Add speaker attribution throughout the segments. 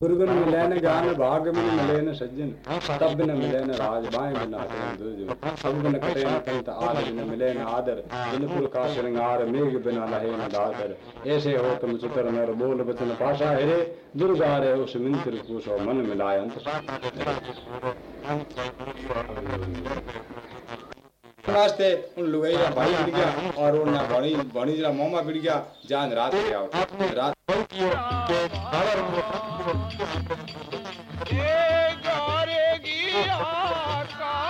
Speaker 1: गुरुगुन मिले न ज्ञान भाग में मिले न सज्जन। तब न मिले न राज, बाएँ बिना सब बिन कटे न कंत आद बिन मिले न आदर। बिन पुल का श्रृंगार, मेघ बिना लहे न दादर ऐसे हो तुम चितर नर, बोल बचन पाशा हेरे। दुर्गा रे उस मिंत्र कुशो मन मिलाय अंत
Speaker 2: वास्ते उन लुगाई रा भाई बिड़ गया, और उन ना भणी भणी जरा मामा बिड़ गया, जान रात गया रात
Speaker 3: Thank you.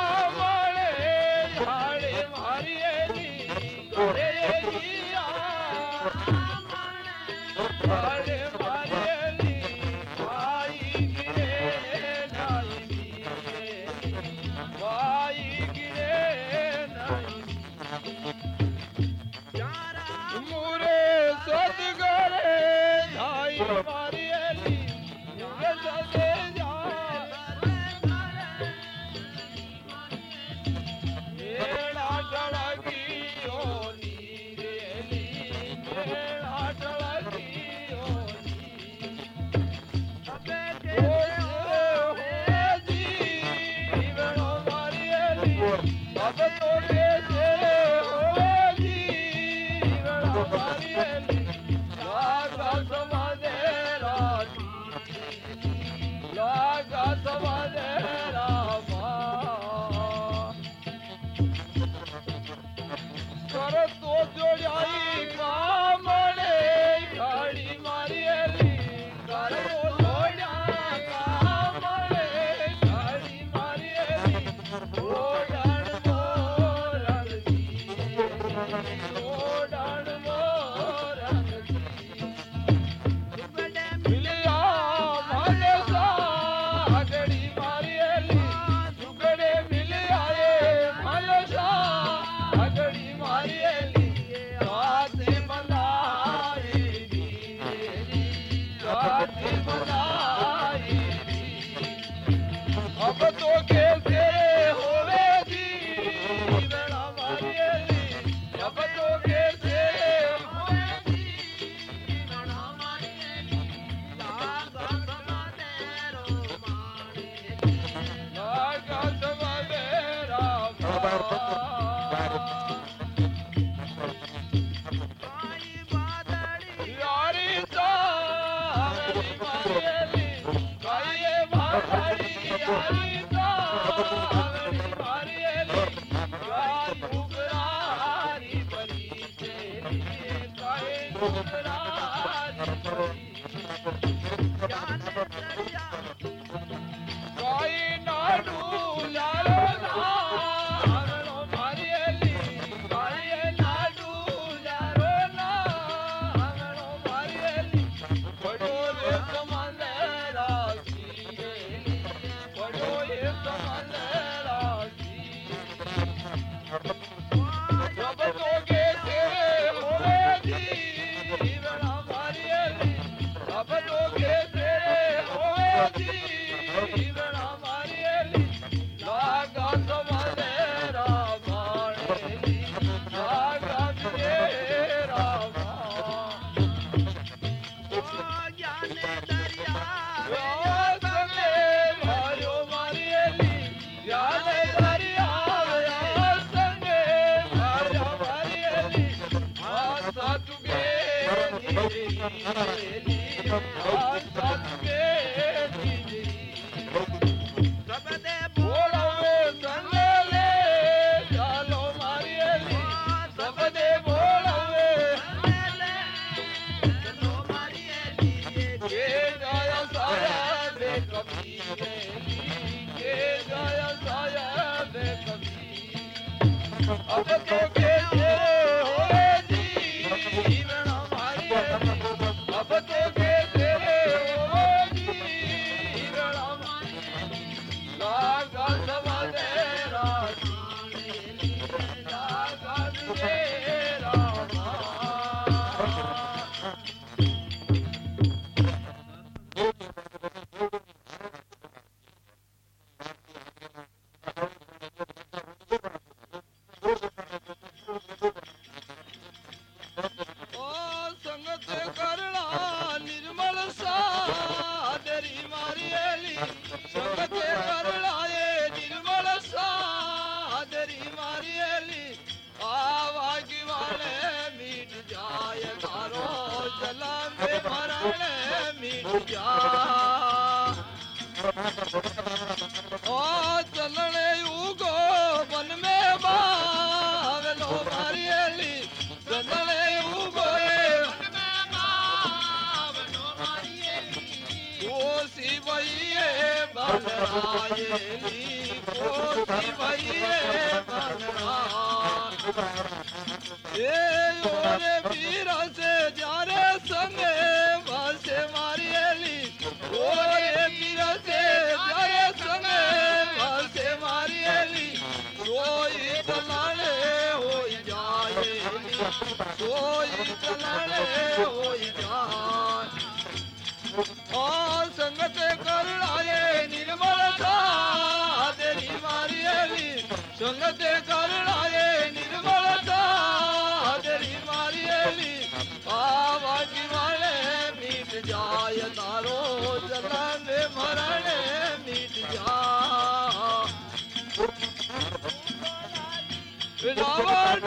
Speaker 4: रावण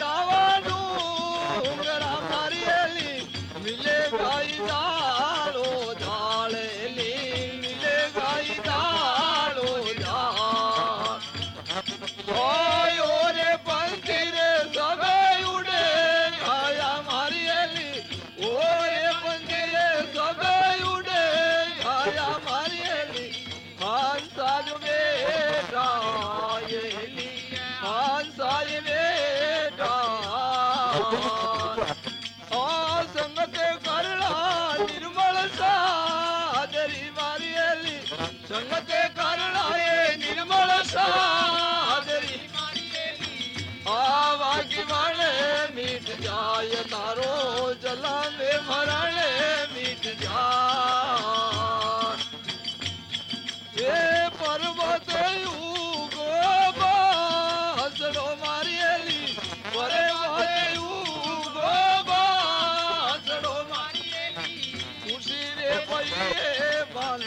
Speaker 4: रावण शरण पर्वत उगो बासड़ो मारियली परे वाले उगो बासड़ो मारियली रे पइए बन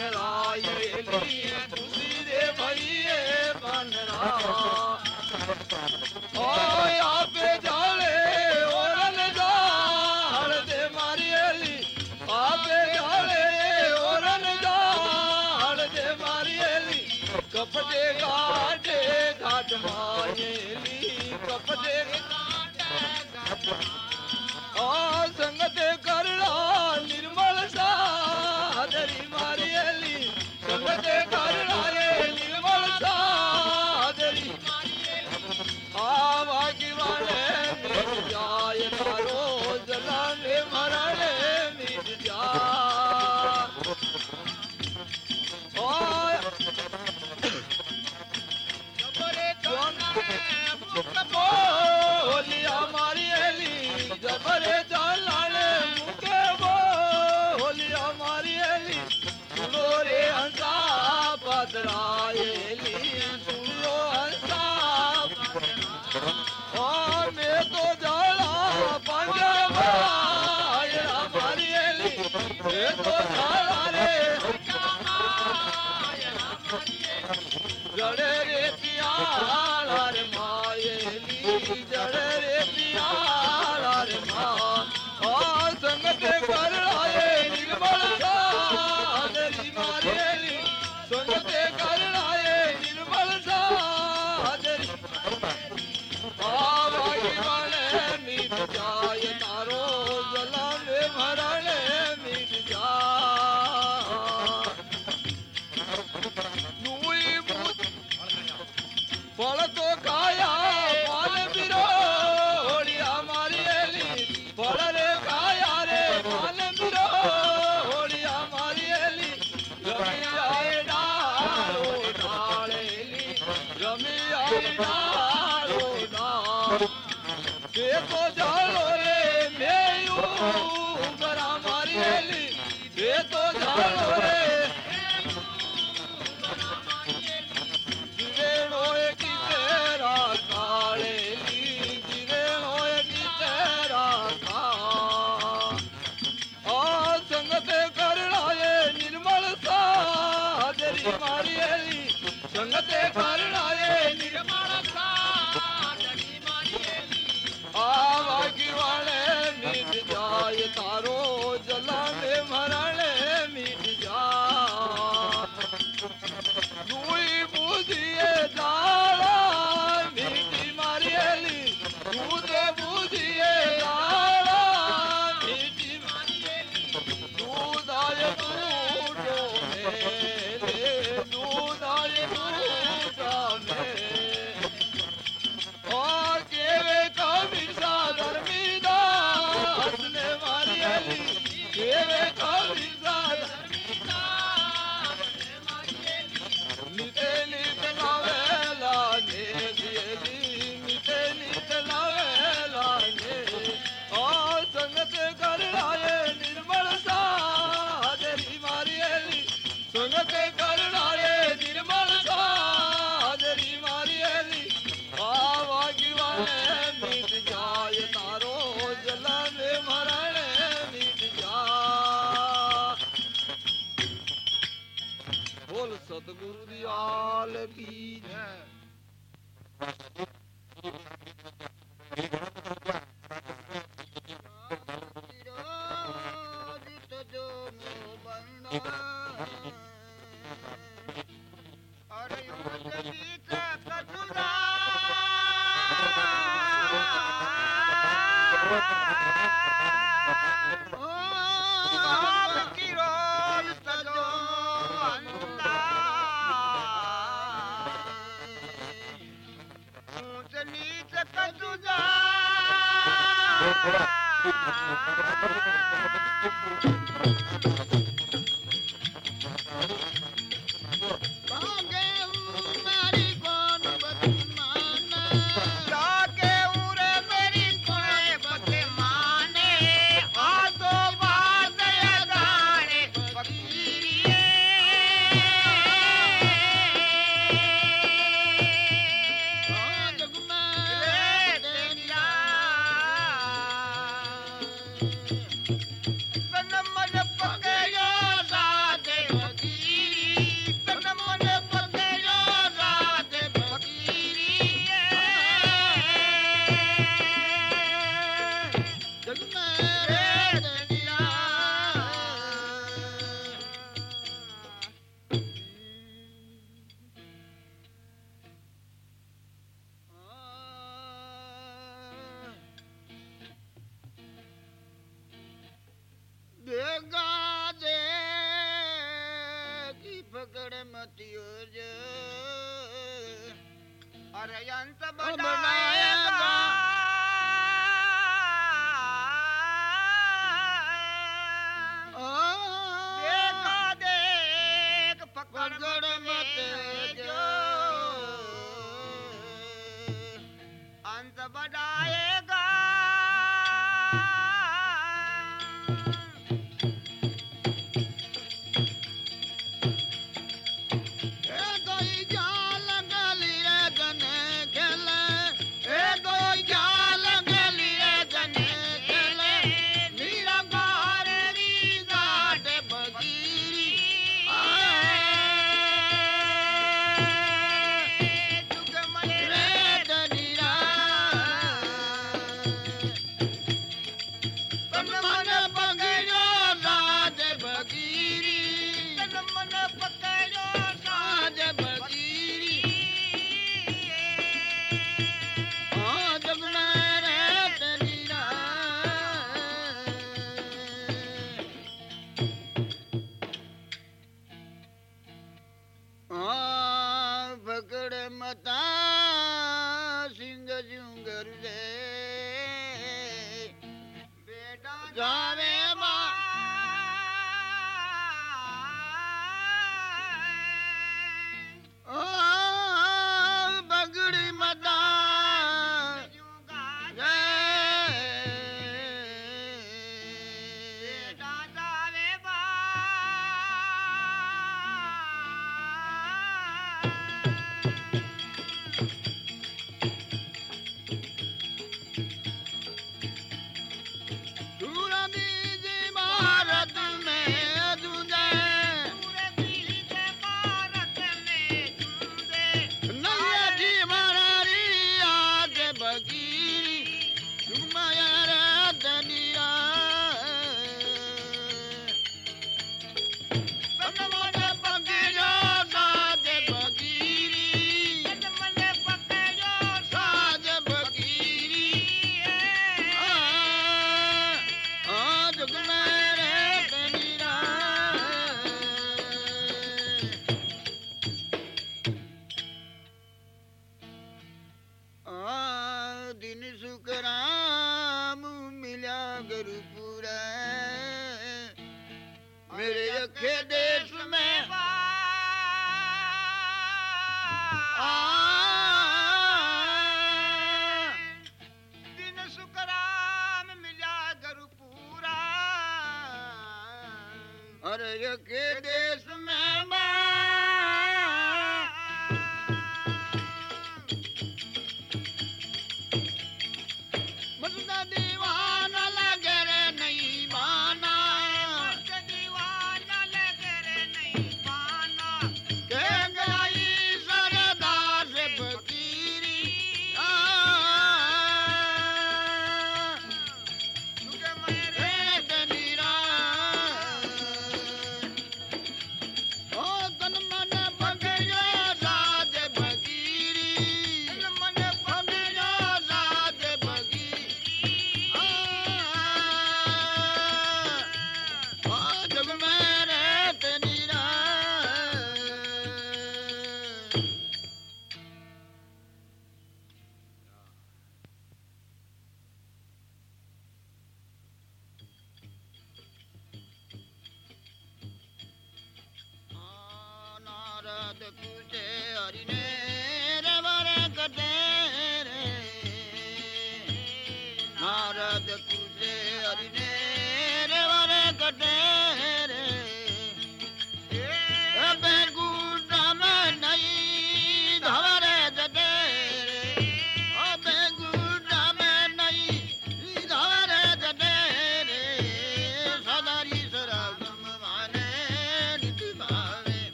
Speaker 4: Eita,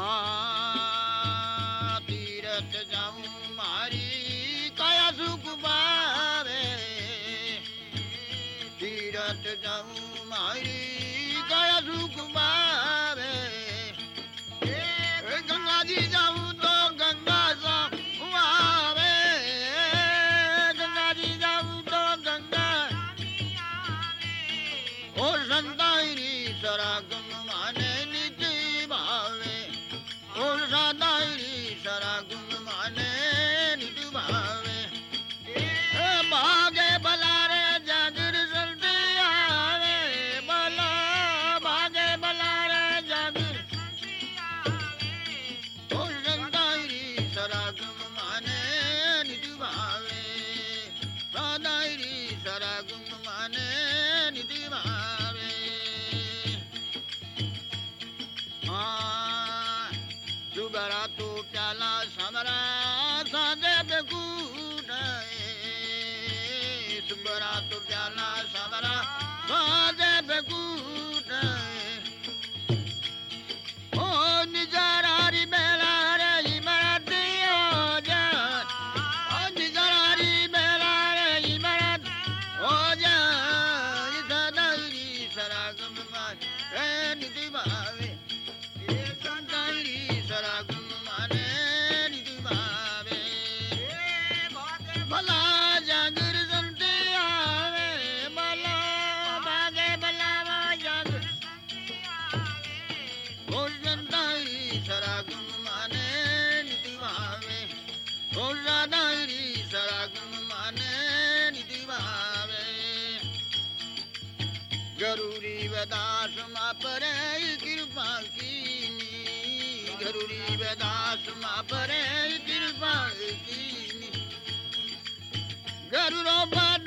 Speaker 4: Ah. सरागम मान रे Garuda.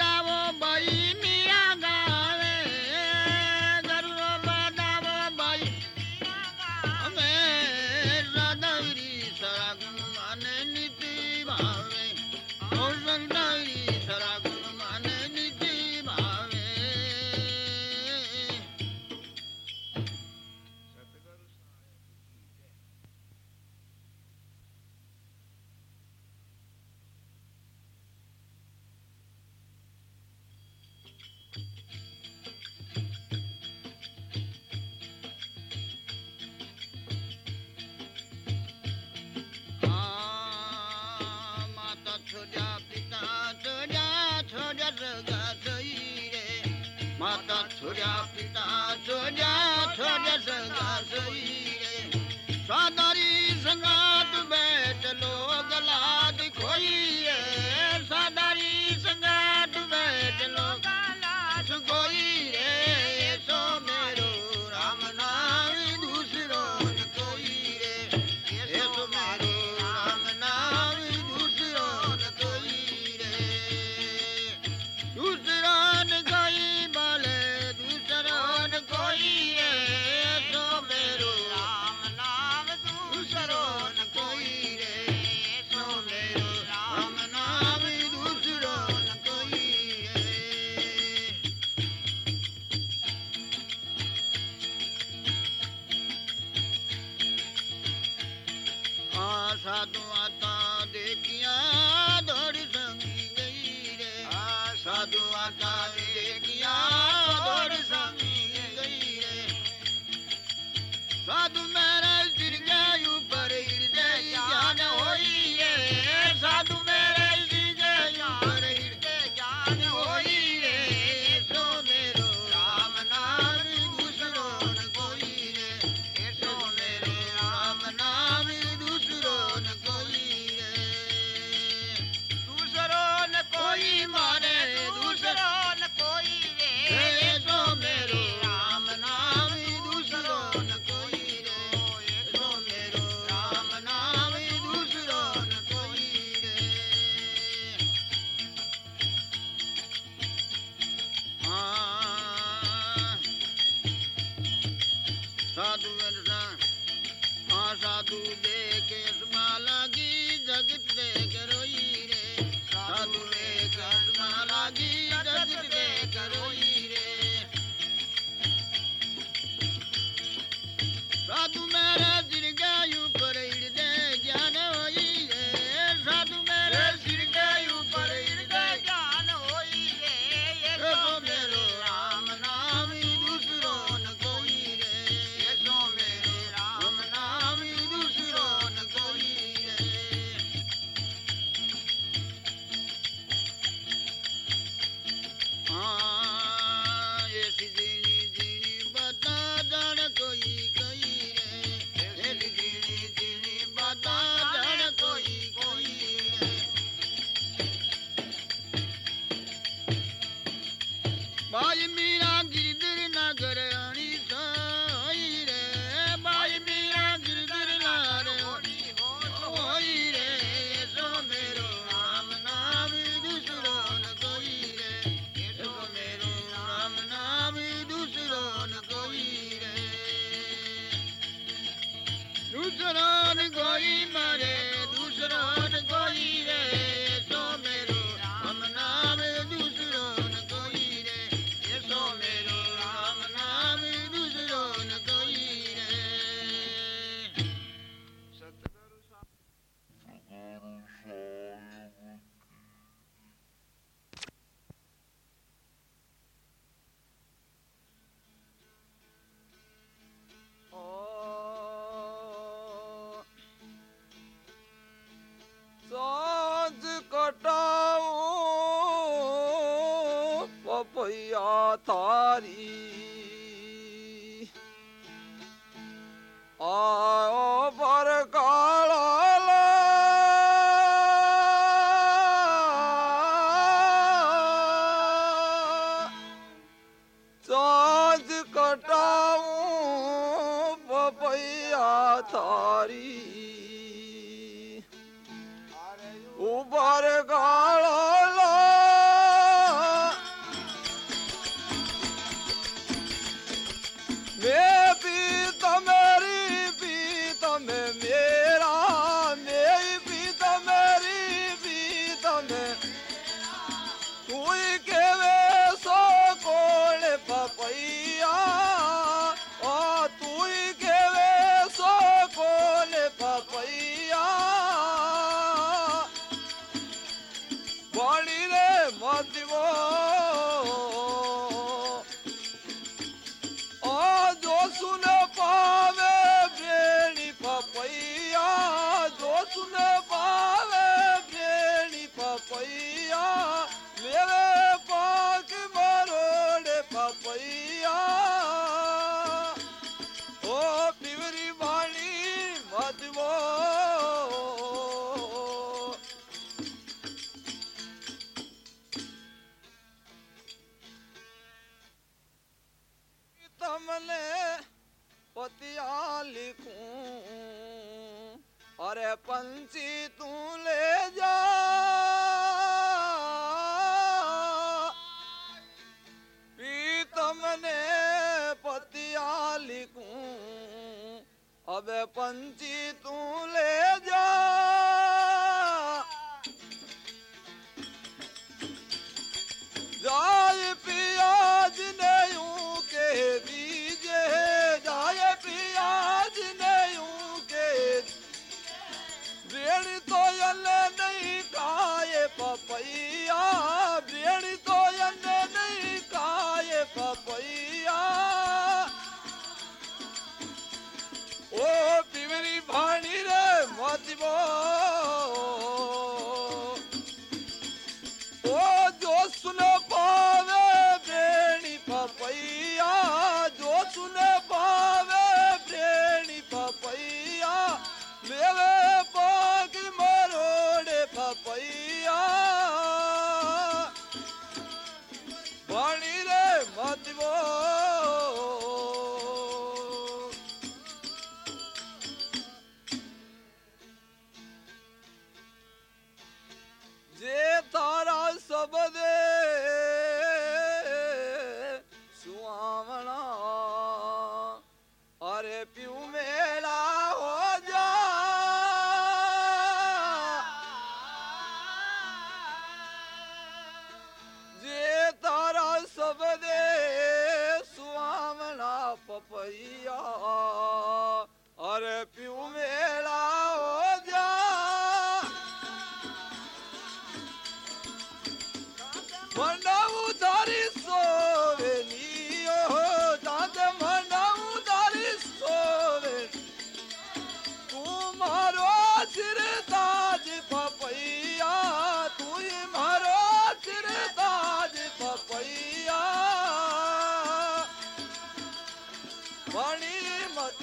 Speaker 4: motivó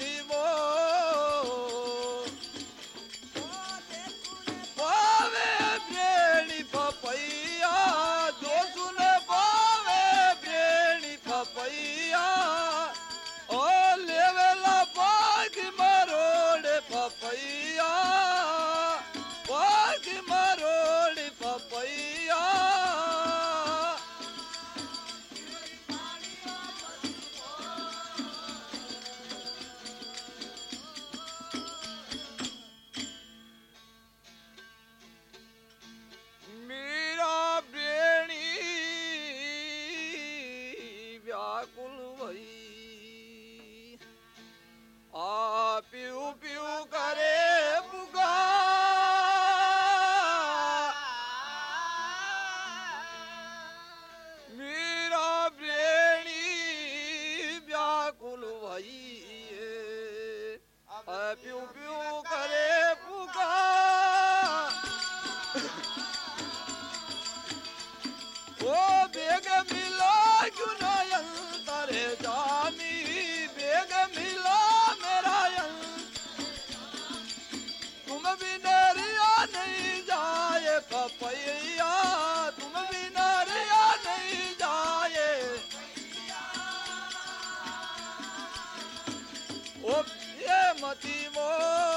Speaker 4: vivo. ये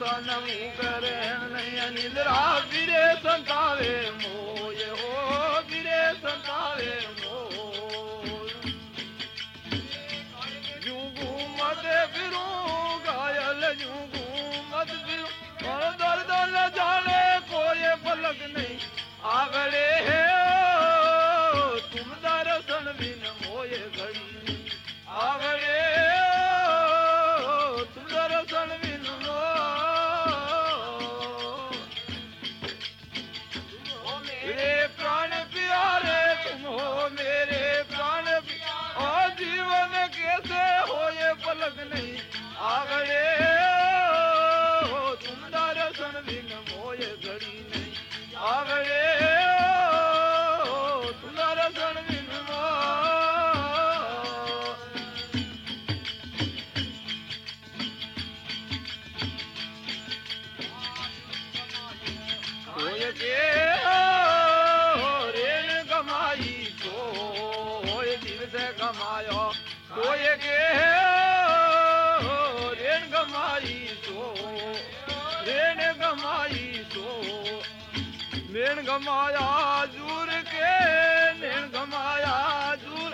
Speaker 3: मोय सन मुकरे नयन निंद्रा विरे संतावे मोय हो विरे संतावे यूँ घूमत जाने कोई पलक नहीं। आवड़े नेन गमाया जूर के नेन गमाया जूर।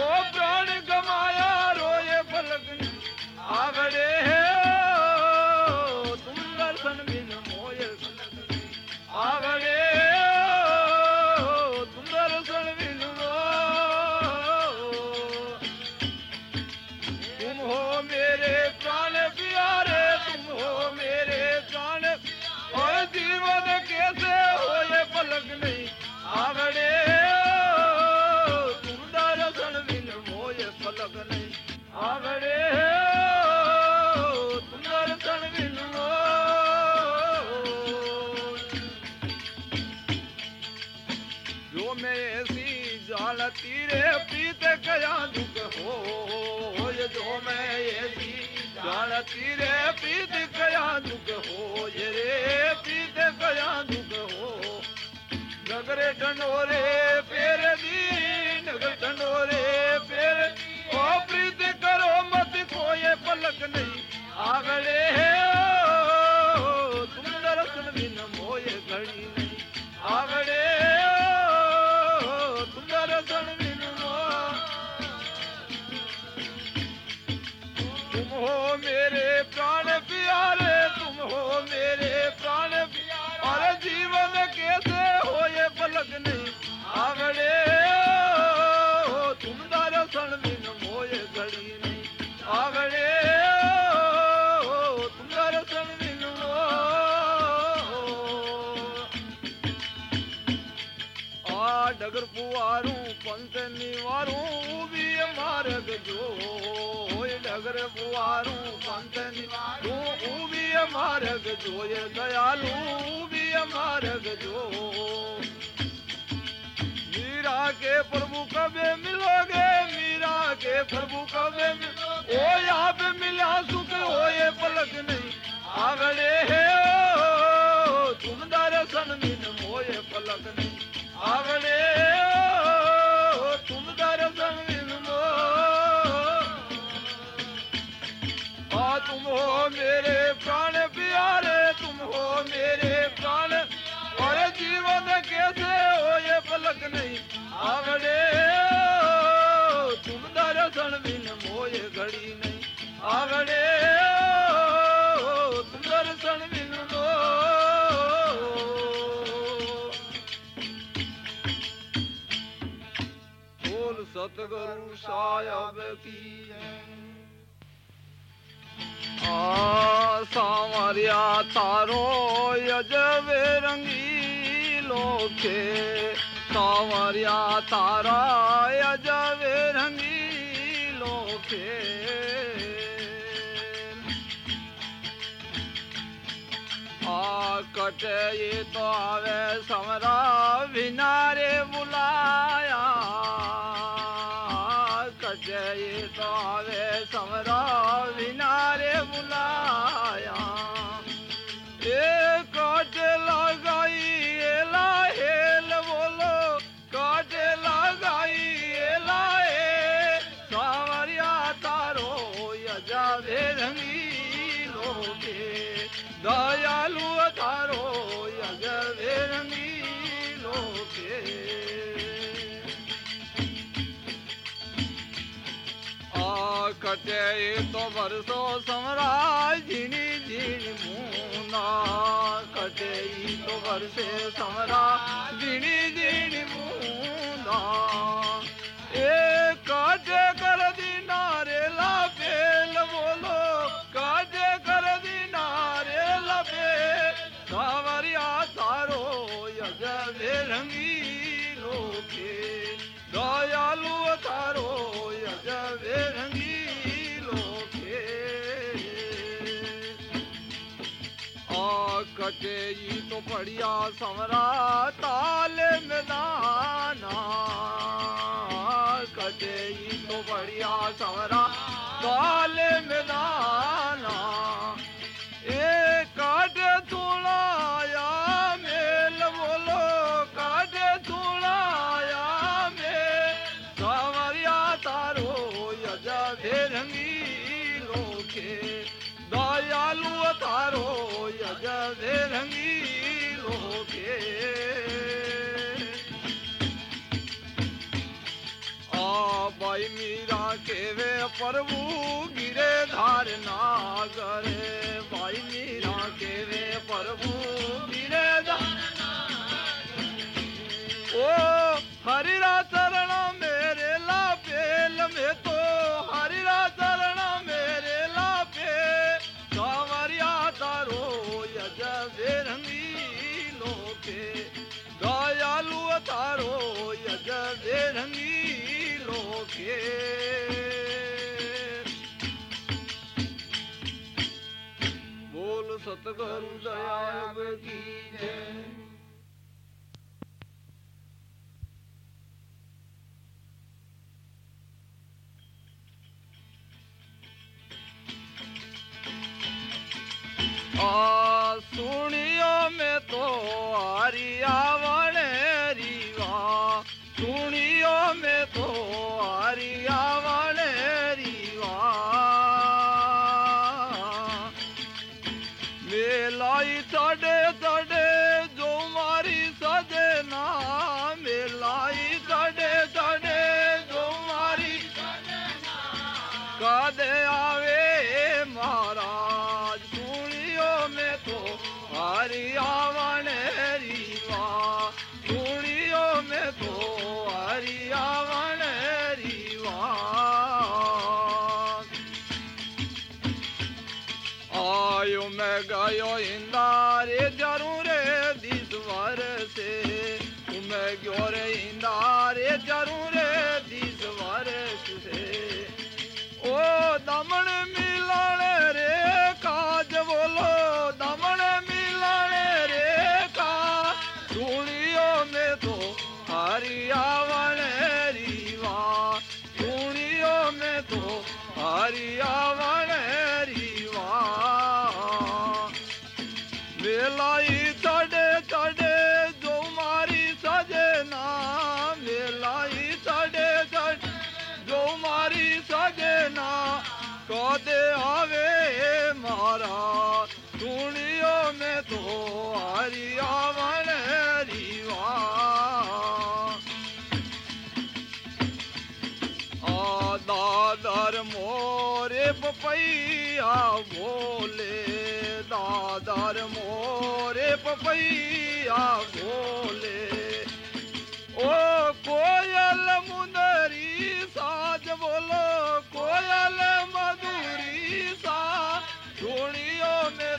Speaker 3: ओ प्राण गमाया, रोए फलक। आवड़े दर्शन बिन मोय ढंडोरे पेर दी नगर ढंडोरे पेर ओ प्रीत करो मत कोई ये पलक नहीं आवड़े तुम दर्शन बिन मोए घड़ी नहीं आवड़े तुम दर्शन बिन आ डगर पुआरू पंत निवारू भी मार्ग जो होय डगर पुआरू पंत निवारू भी मार्ग जो ये दयालु भी मार्ग जो मीरा के प्रभु कबे मिलोगे मीरा के प्रभु कबे मिलोगे। ओ यहाँ पे मिला सुख हो ये पलक नहीं। आवड़े है तुम दर्शन बिन मोए पलक नहीं। आवड़े ओ, तुम दर्शन बिन मोए आ तुम हो मेरे प्राण प्यारे तुम हो मेरे प्राण। और जीवन कैसे पलक नहीं आवड़े। तुम दर्शन बिन मोए घड़ी नहीं। आवड़े, तुम दर्शन बिन मोए बोल सतगुरु साहब की सावरिया तारो यजवे रंगीलो के कंवरिया तारा अजवे रंगी लोके। आ कटे ये तो आवे समरा विनारे बुलाया। कटे ये तो आवे समरा कटे तो बरसो समराज झिनी झिन मुना। कटे तो बरसे समरा झिनी झिन मुना। ए काटे कर दीना रे लापेल बोलो काटे कर दीना रे लपे तारो यजबे रंगी रोके। दयालु तारो यजबे रंगी सके ये तो बढ़िया समरा ताल मिलाना। कटे ये तो बढ़िया समरा ताल मिलाना। एक परभू गिरे धारना गुरु दयाव की जय सुनियो में तो हरिया वाले रिवा। सुनियो में तो हरिया वाले रिवा। मारा चूड़ियो में तो हरिया वन हरिवा दादर मोरे पपैया बोले दादर मोरे पपैया बोले। ओ कोयल मुंदरी साज बोलो।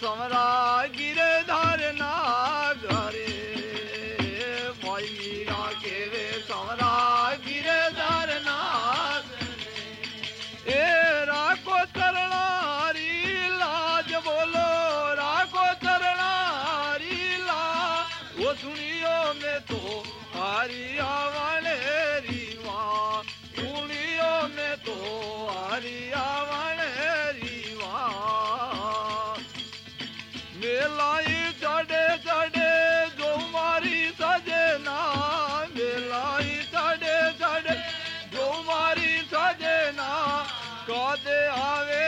Speaker 3: समरा गिरधर नागरे मैरा के रे समरा गिरधर नाग ए, राखो तरणारी लाज बोलो, राखो तरणारी ला वो सुनियो में तो हरिया वाले रीवा सुनियो में तो हरिया कदे आवे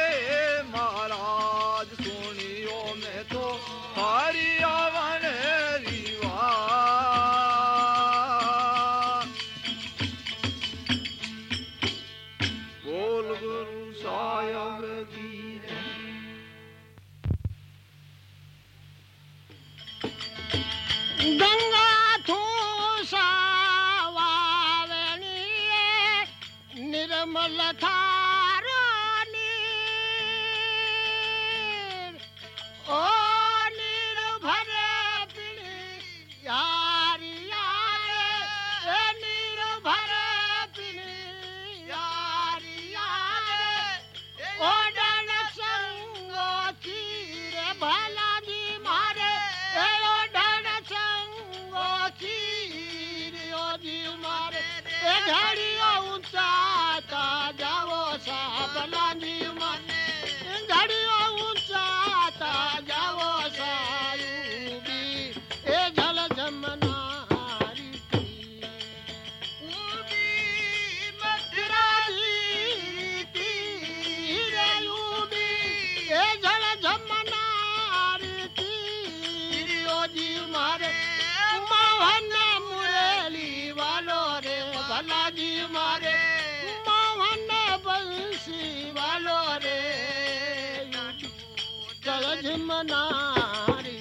Speaker 5: मनारी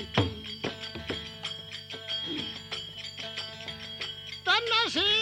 Speaker 5: तनसी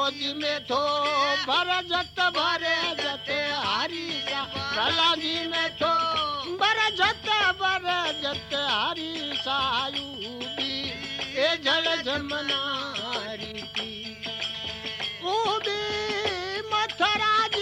Speaker 5: ओदी में थो भर जत भरे जते हरी सा प्रहलादी में थो भर जत भर हरी सायू भी, ए जल जमना हरी की। ऊ भी मथराज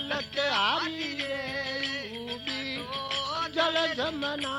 Speaker 5: झलक जल जमना।